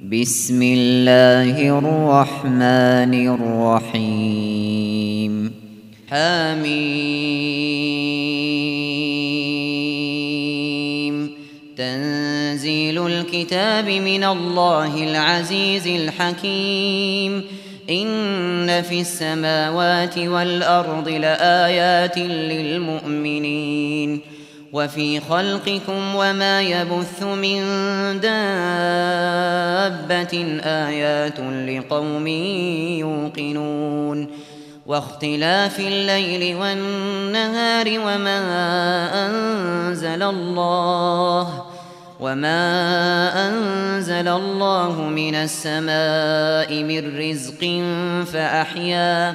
بسم اللہ الرحمن الرحیم حمیم تنزیل الكتاب من اللہ العزیز الحکیم إن في السماوات والأرض لآیات للمؤمنین وفي خلقكم وما يبث من دابة آيات لقوم يوقنون واختلاف الليل والنهار وما أنزل الله وما أنزل الله من السماء من رزق فأحياه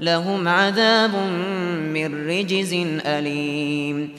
لهم عذاب من رجز أليم